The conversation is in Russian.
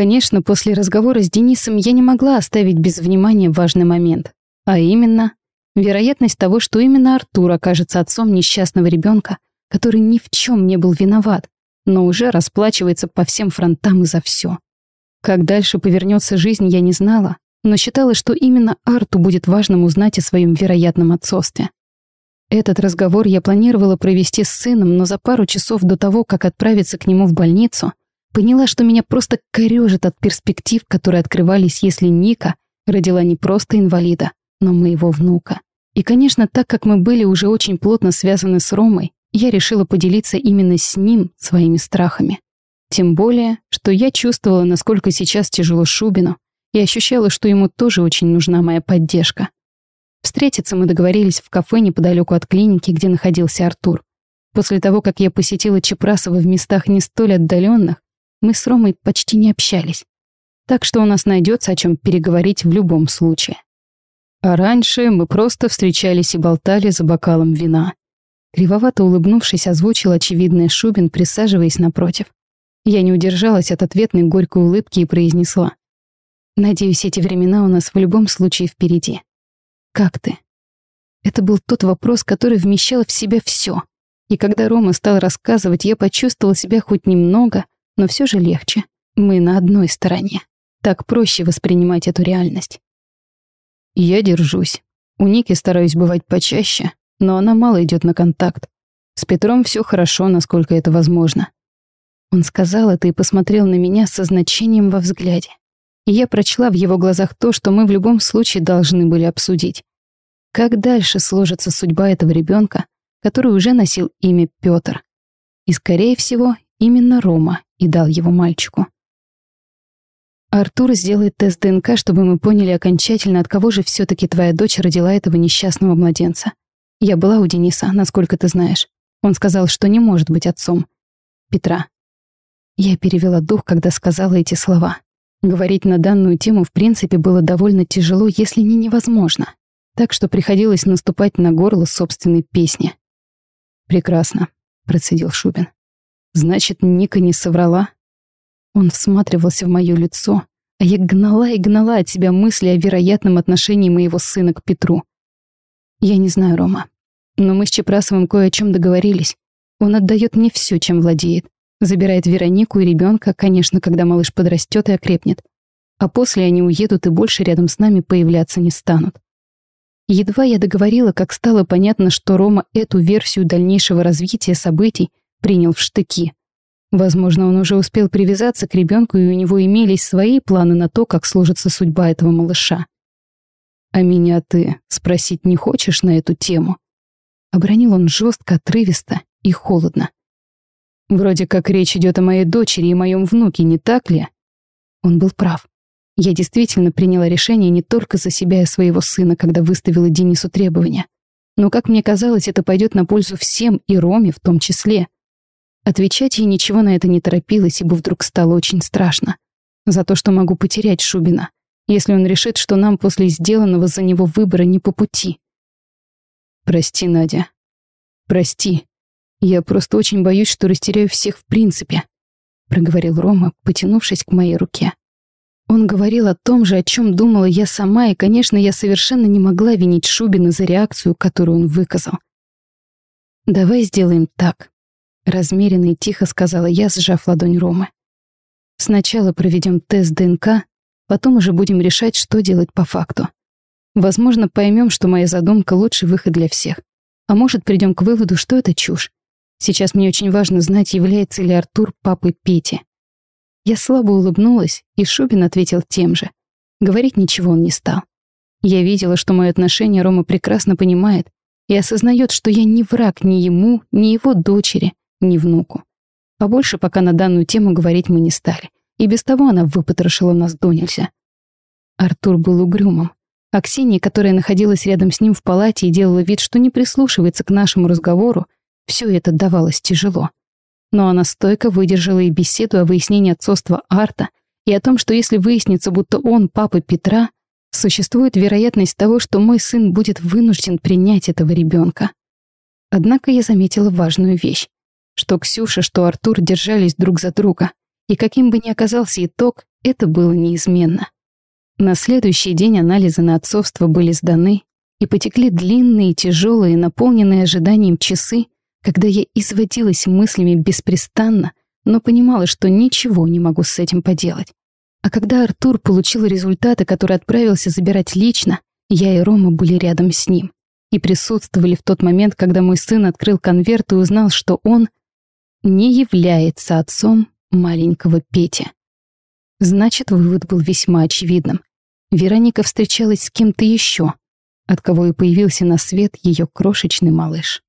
Конечно, после разговора с Денисом я не могла оставить без внимания важный момент. А именно, вероятность того, что именно Артур окажется отцом несчастного ребенка, который ни в чем не был виноват, но уже расплачивается по всем фронтам и за все. Как дальше повернется жизнь, я не знала, но считала, что именно Арту будет важным узнать о своем вероятном отцовстве. Этот разговор я планировала провести с сыном, но за пару часов до того, как отправиться к нему в больницу, поняла, что меня просто корёжит от перспектив, которые открывались, если Ника родила не просто инвалида, но моего внука. И, конечно, так как мы были уже очень плотно связаны с Ромой, я решила поделиться именно с ним своими страхами. Тем более, что я чувствовала, насколько сейчас тяжело Шубину, и ощущала, что ему тоже очень нужна моя поддержка. Встретиться мы договорились в кафе неподалеку от клиники, где находился Артур. После того, как я посетила Чепрасова в местах не столь отдаленных, мы с Ромой почти не общались. Так что у нас найдется о чем переговорить в любом случае. А раньше мы просто встречались и болтали за бокалом вина. Кривовато улыбнувшись, озвучил очевидный Шубин, присаживаясь напротив. Я не удержалась от ответной горькой улыбки и произнесла. «Надеюсь, эти времена у нас в любом случае впереди. Как ты?» Это был тот вопрос, который вмещал в себя все. И когда Рома стал рассказывать, я почувствовала себя хоть немного, но все же легче. Мы на одной стороне. Так проще воспринимать эту реальность. Я держусь. У Ники стараюсь бывать почаще, но она мало идет на контакт. С Петром все хорошо, насколько это возможно. Он сказал это и посмотрел на меня со значением во взгляде. И я прочла в его глазах то, что мы в любом случае должны были обсудить. Как дальше сложится судьба этого ребенка, который уже носил имя Петр. И, скорее всего, именно Рома и дал его мальчику. Артур сделает тест ДНК, чтобы мы поняли окончательно, от кого же все таки твоя дочь родила этого несчастного младенца. Я была у Дениса, насколько ты знаешь. Он сказал, что не может быть отцом. Петра. Я перевела дух, когда сказала эти слова. Говорить на данную тему в принципе было довольно тяжело, если не невозможно. Так что приходилось наступать на горло собственной песни. «Прекрасно», — процедил Шубин. Значит, Ника не соврала? Он всматривался в мое лицо, а я гнала и гнала от себя мысли о вероятном отношении моего сына к Петру. Я не знаю, Рома, но мы с Чепрасовым кое о чем договорились. Он отдает мне все, чем владеет. Забирает Веронику и ребенка, конечно, когда малыш подрастет и окрепнет. А после они уедут и больше рядом с нами появляться не станут. Едва я договорила, как стало понятно, что Рома эту версию дальнейшего развития событий принял в штыки. Возможно, он уже успел привязаться к ребенку, и у него имелись свои планы на то, как сложится судьба этого малыша. «А меня ты спросить не хочешь на эту тему?» Обронил он жестко, отрывисто и холодно. «Вроде как речь идет о моей дочери и моем внуке, не так ли?» Он был прав. Я действительно приняла решение не только за себя и своего сына, когда выставила Денису требования. Но, как мне казалось, это пойдет на пользу всем и Роме в том числе. Отвечать ей ничего на это не торопилась, ибо вдруг стало очень страшно. За то, что могу потерять Шубина, если он решит, что нам после сделанного за него выбора не по пути. Прости, Надя. Прости. Я просто очень боюсь, что растеряю всех в принципе, проговорил Рома, потянувшись к моей руке. Он говорил о том же, о чем думала я сама, и, конечно, я совершенно не могла винить Шубина за реакцию, которую он выказал. «Давай сделаем так», Размеренно и тихо сказала я, сжав ладонь Ромы. Сначала проведем тест ДНК, потом уже будем решать, что делать по факту. Возможно, поймем, что моя задумка — лучший выход для всех. А может, придем к выводу, что это чушь. Сейчас мне очень важно знать, является ли Артур папой Пети. Я слабо улыбнулась, и Шубин ответил тем же. Говорить ничего он не стал. Я видела, что мое отношение Рома прекрасно понимает и осознает, что я не враг ни ему, ни его дочери, ни внуку. Побольше пока на данную тему говорить мы не стали. И без того она выпотрошила нас до нельзя. Артур был угрюмым. А Ксения, которая находилась рядом с ним в палате и делала вид, что не прислушивается к нашему разговору, все это давалось тяжело. Но она стойко выдержала и беседу о выяснении отцовства Арта, и о том, что если выяснится, будто он папа Петра, существует вероятность того, что мой сын будет вынужден принять этого ребенка. Однако я заметила важную вещь что Ксюша, что Артур держались друг за друга. И каким бы ни оказался итог, это было неизменно. На следующий день анализы на отцовство были сданы, и потекли длинные, тяжелые, наполненные ожиданием часы, когда я изводилась мыслями беспрестанно, но понимала, что ничего не могу с этим поделать. А когда Артур получил результаты, которые отправился забирать лично, я и Рома были рядом с ним и присутствовали в тот момент, когда мой сын открыл конверт и узнал, что он не является отцом маленького Пети. Значит, вывод был весьма очевидным. Вероника встречалась с кем-то еще, от кого и появился на свет ее крошечный малыш.